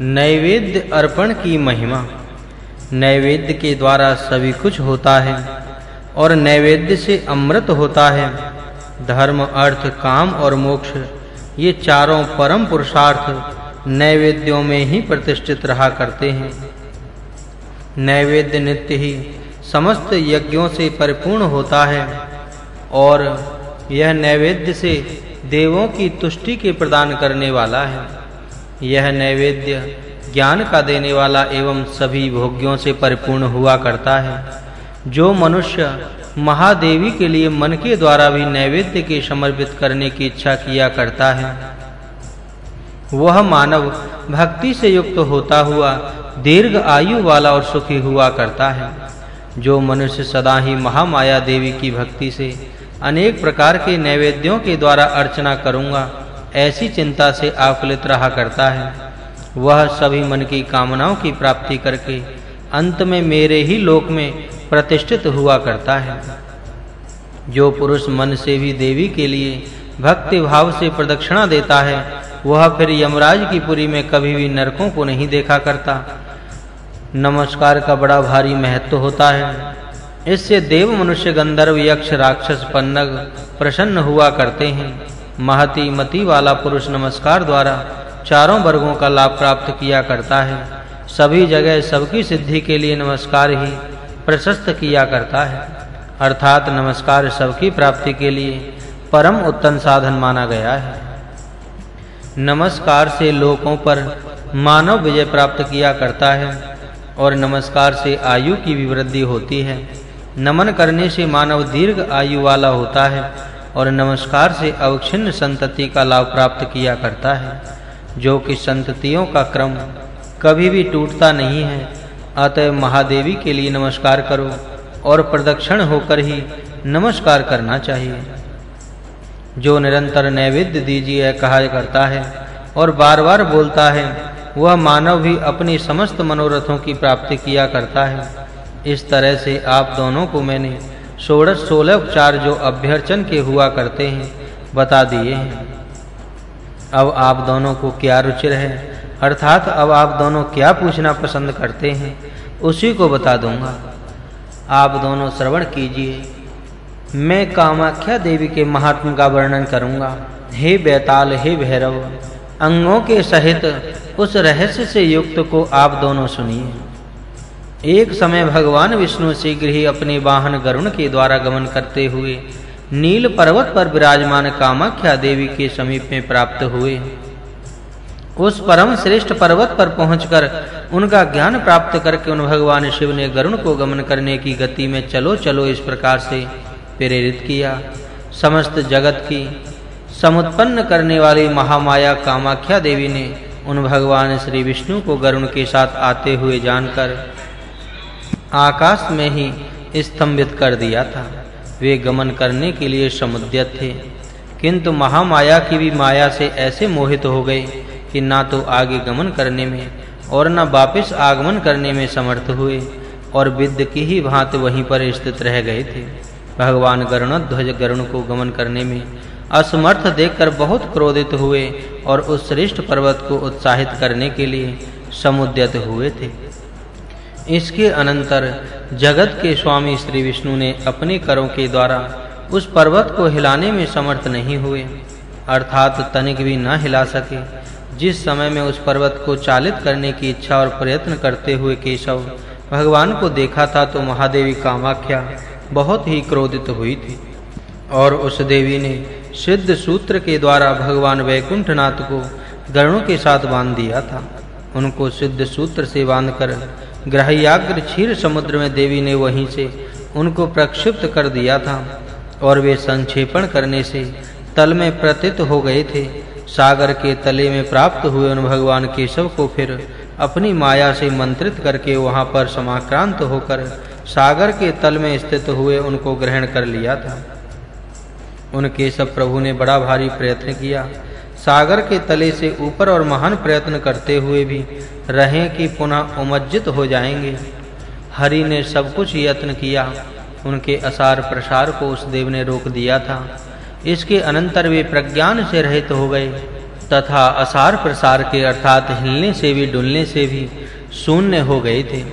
नैवेद्य अर्पण की महिमा। नैवेद्य के द्वारा सभी कुछ होता है और नैवेद्य से अमृत होता है। धर्म, अर्थ, काम और मोक्ष, ये चारों परम पुरुषार्थ नैवेद्यों में ही प्रतिष्ठित रहा करते हैं। नैवेद्य नित्य ही समस्त यज्ञों से परिपूर्ण होता है और यह नैवेद्य से देवों की तुष्टि के प्रदान करने वाला है। यह नैवेद्य ज्ञान का देने वाला एवं सभी भोग्यों से परिपूर्ण हुआ करता है। जो मनुष्य महादेवी के लिए मन के द्वारा भी नैवेद्य के समर्पित करने की इच्छा किया करता है, वह मानव भक्ति से युक्त होता हुआ दीर्घ आयु वाला और सुखी हुआ करता है। जो मनुष्य सदा ही महामाया देवी की भक्ति से अनेक प्रकार के नैवेद्यों के द्वारा अर्चना करूँगा ऐसी चिंता से आकुलित रहा करता है। वह सभी मन की कामनाओं की प्राप्ति करके अंत में मेरे ही लोक में प्रतिष्ठित हुआ करता है। जो पुरुष मन से भी देवी के लिए भक्ति भाव से प्रदक्षिणा देता है, वह फिर यमराज की पुरी में कभी भी नरकों को नहीं देखा करता। नमस्कार का बड़ा भारी महत्व होता है। इससे देव मनुष्य गंधर्व, यक्ष, राक्षस, पन्नग प्रसन्न हुआ करते हैं। महति मति वाला पुरुष नमस्कार द्वारा चारों वर्गों का लाभ प्राप्त किया करता है। सभी जगह सबकी सिद्धि के लिए नमस्कार ही प्रशस्त किया करता है। अर्थात नमस्कार सबकी प्राप्ति के लिए परम उत्तम साधन माना गया है। नमस्कार से लोकों पर मानव विजय प्राप्त किया करता है और नमस्कार से आयु की भी वृद्धि होती है। नमन करने से मानव दीर्घ आयु वाला होता है। और नमस्कार से अवक्षिन्न संतति का लाभ प्राप्त किया करता है, जो कि संततियों का क्रम कभी भी टूटता नहीं है। अतः महादेवी के लिए नमस्कार करो और प्रदक्षिण होकर ही नमस्कार करना चाहिए। जो निरंतर नैवेद्य दीजिए, कहा करता है और बार-बार बोलता है, वह मानव भी अपनी समस्त मनोरथों की प्राप्ति किया करता है। इस तरह से आप दोनों को मैंने षोडश सोलह उपचार जो अभ्यर्चन के हुआ करते हैं, बता दिए हैं। अब आप दोनों को क्या रुचि है अर्थात अब आप दोनों क्या पूछना पसंद करते हैं, उसी को बता दूँगा। आप दोनों श्रवण कीजिए। मैं कामाख्या देवी के महात्म का वर्णन करूँगा। हे बेताल, हे भैरव, अंगों के सहित उस रहस्य से युक्त को आप दोनों सुनिए। एक समय भगवान विष्णु शीघ्र ही अपने वाहन गरुण के द्वारा गमन करते हुए नील पर्वत पर विराजमान कामाख्या देवी के समीप में प्राप्त हुए। उस परम श्रेष्ठ पर्वत पर पहुंचकर उनका ज्ञान प्राप्त करके उन भगवान शिव ने गरुण को गमन करने की गति में चलो चलो इस प्रकार से प्रेरित किया। समस्त जगत की समुत्पन्न करने वाली महामाया कामाख्या देवी ने उन भगवान श्री विष्णु को गरुण के साथ आते हुए जानकर आकाश में ही स्तंभित कर दिया था। वे गमन करने के लिए समुद्यत थे। किंतु महामाया की भी माया से ऐसे मोहित हो गए कि ना तो आगे गमन करने में और न वापस आगमन करने में समर्थ हुए और विद्य की ही भांति वहीं पर स्थित रह गए थे। भगवान गरुणध्वज गरुण को गमन करने में असमर्थ देखकर बहुत क्रोधित हुए और उस श्रेष्ठ पर्वत को उत्साहित करने के लिए समुद्यत हुए थे। इसके अनंतर जगत के स्वामी श्री विष्णु ने अपने करों के द्वारा उस पर्वत को हिलाने में समर्थ नहीं हुए, अर्थात तनिक भी न हिला सके। जिस समय में उस पर्वत को चालित करने की इच्छा और प्रयत्न करते हुए केशव भगवान को देखा था तो महादेवी कामाख्या बहुत ही क्रोधित हुई थी। और उस देवी ने सिद्ध सूत्र के द्वारा भगवान वैकुंठनाथ को गरुणों के साथ बाँध दिया था। उनको सिद्ध सूत्र से बांधकर ग्रहयाग्र क्षीर समुद्र में देवी ने वहीं से उनको प्रक्षिप्त कर दिया था और वे संक्षेपण करने से तल में प्रतित हो गए थे। सागर के तले में प्राप्त हुए उन भगवान केशव को फिर अपनी माया से मंत्रित करके वहाँ पर समाक्रांत होकर सागर के तल में स्थित हुए उनको ग्रहण कर लिया था। उनके सब प्रभु ने बड़ा भारी प्रयत्न किया सागर के तले से ऊपर और महान प्रयत्न करते हुए भी रहे कि पुनः उमज्जित हो जाएँगे। हरि ने सब कुछ यत्न किया। उनके असार प्रसार को उस देव ने रोक दिया था। इसके अनंतर वे प्रज्ञान से रहित हो गए तथा असार प्रसार के अर्थात हिलने से भी डुलने से भी शून्य हो गए थे।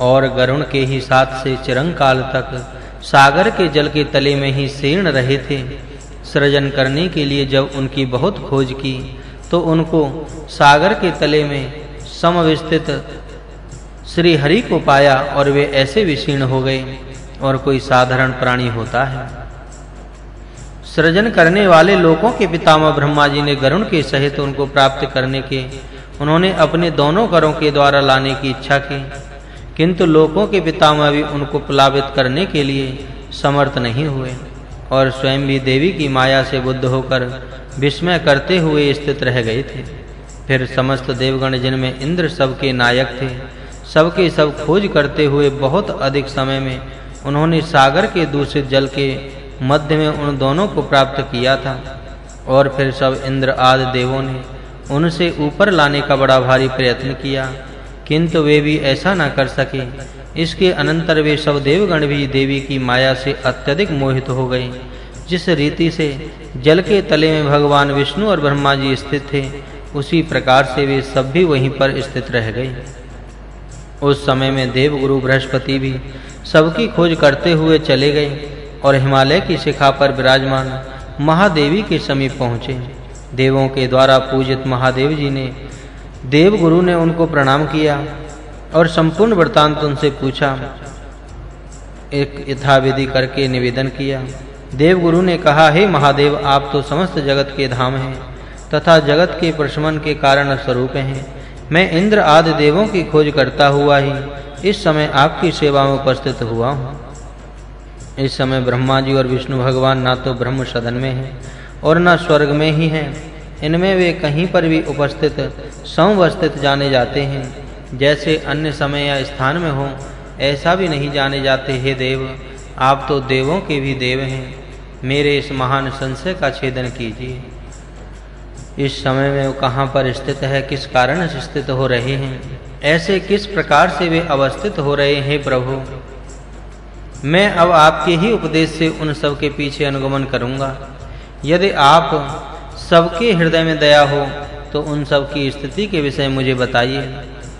और गरुण के ही साथ से चिरंकाल तक सागर के जल के तले में ही शीर्ण रहे थे। सृजन करने के लिए जब उनकी बहुत खोज की तो उनको सागर के तले में समविस्थित श्री हरि को पाया और वे ऐसे विशीर्ण हो गए और कोई साधारण प्राणी होता है। सृजन करने वाले लोगों के पितामह ब्रह्मा जी ने गरुण के सहित उनको प्राप्त करने के, उन्होंने अपने दोनों करों के द्वारा लाने की इच्छा की। किंतु लोगों के पितामह भी उनको प्लावित करने के लिए समर्थ नहीं हुए। और स्वयं भी देवी की माया से बुद्ध होकर विस्मय करते हुए स्थित रह गए थे। फिर समस्त देवगण, जिनमें इंद्र सबके नायक थे, सबके सब खोज करते हुए बहुत अधिक समय में उन्होंने सागर के दूषित जल के मध्य में उन दोनों को प्राप्त किया था और फिर सब इंद्र आदि देवों ने उनसे ऊपर लाने का बड़ा भारी प्रयत्न किया। किंतु वे भी ऐसा न कर सके। इसके अनंतर वे सब देवगण भी देवी की माया से अत्यधिक मोहित हो गए जिस रीति से जल के तले में भगवान विष्णु और ब्रह्मा जी स्थित थे, उसी प्रकार से वे सब भी वहीं पर स्थित रह गए उस समय में देवगुरु बृहस्पति भी सबकी खोज करते हुए चले गए और हिमालय की शिखा पर विराजमान महादेवी के समीप पहुँचे। देवों के द्वारा पूजित महादेव जी ने देवगुरु ने उनको प्रणाम किया और संपूर्ण वृतांत उनसे पूछा। एक यथाविधि करके निवेदन किया। देवगुरु ने कहा, हे महादेव, आप तो समस्त जगत के धाम हैं तथा जगत के प्रशमन के कारण स्वरूप हैं। मैं इंद्र आदि देवों की खोज करता हुआ ही इस समय आपकी सेवा में उपस्थित हुआ हूँ। इस समय ब्रह्मा जी और विष्णु भगवान ना तो ब्रह्म सदन में हैं और ना स्वर्ग में ही हैं। इनमें वे कहीं पर भी उपस्थित समवस्थित जाने जाते हैं। जैसे अन्य समय या स्थान में हो, ऐसा भी नहीं जाने जाते, हे देव, आप तो देवों के भी देव हैं। मेरे इस महान संशय का छेदन कीजिए। इस समय में वो कहाँ पर स्थित है, किस कारण से स्थित हो रहे हैं? ऐसे किस प्रकार से वे अवस्थित हो रहे हैं प्रभु? मैं अब आपके ही उपदेश से उन सब के पीछे अनुगमन करूँगा। यदि आप सबके हृदय में दया हो तो उन सब की स्थिति के विषय मुझे बताइए।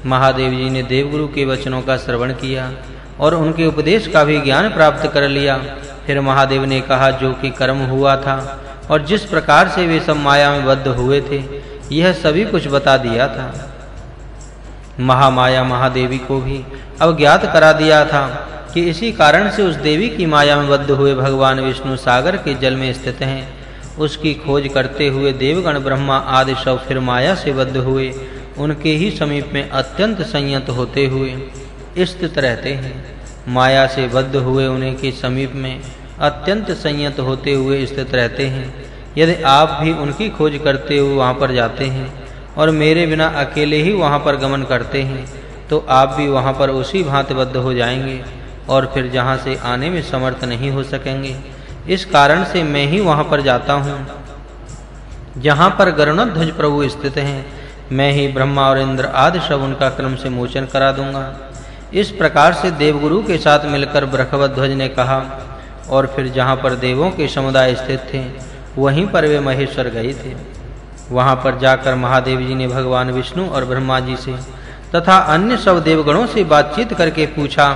महादेव जी ने देवगुरु के वचनों का श्रवण किया और उनके उपदेश का भी ज्ञान प्राप्त कर लिया। फिर महादेव ने कहा, जो कि कर्म हुआ था और जिस प्रकार से वे सब माया में बद्ध हुए थे, यह सभी कुछ बता दिया था। महामाया महादेवी को भी अवज्ञात करा दिया था कि इसी कारण से उस देवी की माया में बद्ध हुए भगवान विष्णु सागर के जल में स्थित हैं। उसकी खोज करते हुए देवगण ब्रह्मा आदि सब फिर माया से बद्ध हुए। उनके ही समीप में अत्यंत संयत होते हुए स्थित रहते हैं। माया से बद्ध हुए उन्हें के समीप में अत्यंत संयत होते हुए स्थित रहते हैं। यदि आप भी उनकी खोज करते हुए वहाँ पर जाते हैं और मेरे बिना अकेले ही वहाँ पर गमन करते हैं तो आप भी वहाँ पर उसी भांति बद्ध हो जाएँगे और फिर जहाँ से आने में समर्थ नहीं हो सकेंगे। इस कारण से मैं ही वहाँ पर जाता हूँ। जहाँ पर गरुणध्वज प्रभु स्थित हैं, मैं ही ब्रह्मा और इंद्र आदि सब उनका क्रम से मोचन करा दूँगा। इस प्रकार से देवगुरु के साथ मिलकर बृहस्पतिध्वज ने कहा, और फिर जहाँ पर देवों के समुदाय स्थित थे, वहीं पर वे महेश्वर गए थे। वहाँ पर जाकर महादेव जी ने भगवान विष्णु और ब्रह्मा जी से तथा अन्य सब देवगणों से बातचीत करके पूछा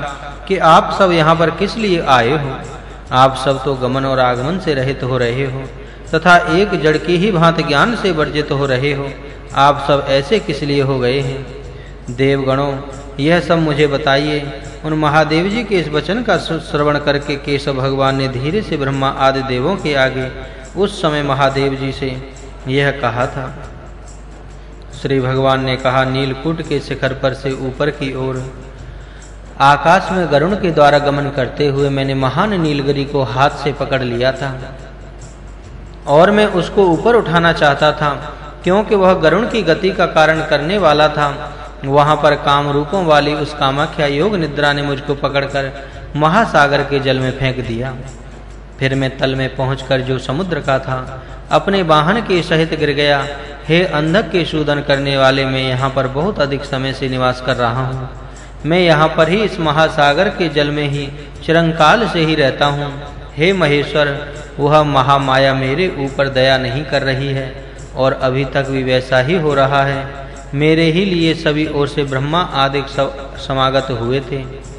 कि आप सब यहाँ पर किस लिए आए हो? आप सब तो गमन और आगमन से रहित हो रहे हो, तथा एक जड़ की ही भांति ज्ञान से वर्जित हो रहे हो। आप सब ऐसे किस लिए हो गए हैं? देवगणों, यह सब मुझे बताइए। उन महादेव जी के इस वचन का श्रवण करके केशव भगवान ने धीरे से ब्रह्मा आदि देवों के आगे उस समय महादेव जी से यह कहा था। श्री भगवान ने कहा, नीलकुट के शिखर पर से ऊपर की ओर आकाश में गरुण के द्वारा गमन करते हुए मैंने महान नीलगिरी को हाथ से पकड़ लिया था। और मैं उसको ऊपर उठाना चाहता था, क्योंकि वह गरुण की गति का कारण करने वाला था। वहाँ पर काम रूपों वाली उस कामाख्या योग निद्रा ने मुझको पकड़कर महासागर के जल में फेंक दिया। फिर मैं तल में पहुंचकर जो समुद्र का था, अपने वाहन के सहित गिर गया। हे अंधक के शोधन करने वाले, मैं यहाँ पर बहुत अधिक समय से निवास कर रहा हूँ। मैं यहाँ पर ही इस महासागर के जल में ही चिरंकाल से ही रहता हूँ। हे महेश्वर, वह महामाया मेरे ऊपर दया नहीं कर रही है और अभी तक भी वैसा ही हो रहा है। मेरे ही लिए सभी ओर से ब्रह्मा आदि सब समागत हुए थे।